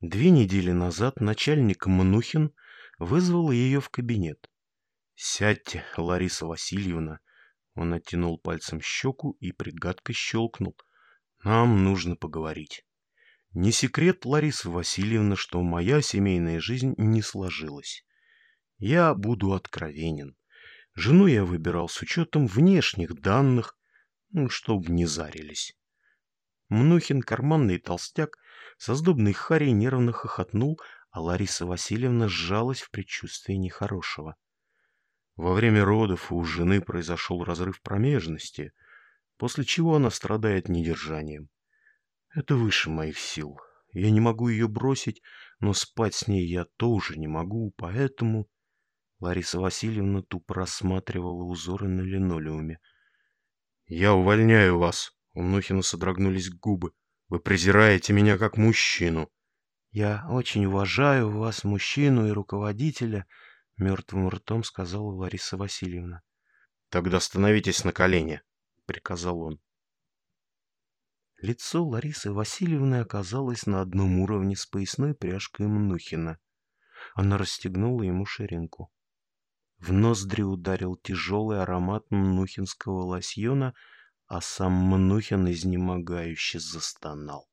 Две недели назад начальник Мнухин вызвал ее в кабинет. «Сядьте, Лариса Васильевна!» Он оттянул пальцем щеку и пригадко щелкнул. «Нам нужно поговорить. Не секрет, Лариса Васильевна, что моя семейная жизнь не сложилась. Я буду откровенен. Жену я выбирал с учетом внешних данных, ну, чтобы не зарились. Мнухин, карманный толстяк, со сдобной харей нервно хохотнул, а Лариса Васильевна сжалась в предчувствии нехорошего. Во время родов у жены произошел разрыв промежности, после чего она страдает недержанием. Это выше моих сил. Я не могу ее бросить, но спать с ней я тоже не могу, поэтому... Лариса Васильевна тупо рассматривала узоры на линолеуме. «Я увольняю вас!» У Мнухина содрогнулись губы. «Вы презираете меня как мужчину!» «Я очень уважаю вас, мужчину и руководителя», — мертвым ртом сказала Лариса Васильевна. «Тогда становитесь на колени», — приказал он. Лицо Ларисы Васильевны оказалось на одном уровне с поясной пряжкой Мнухина. Она расстегнула ему ширинку. В ноздри ударил тяжелый аромат мнухинского лосьона, а сам Мнухин изнемогающе застонал.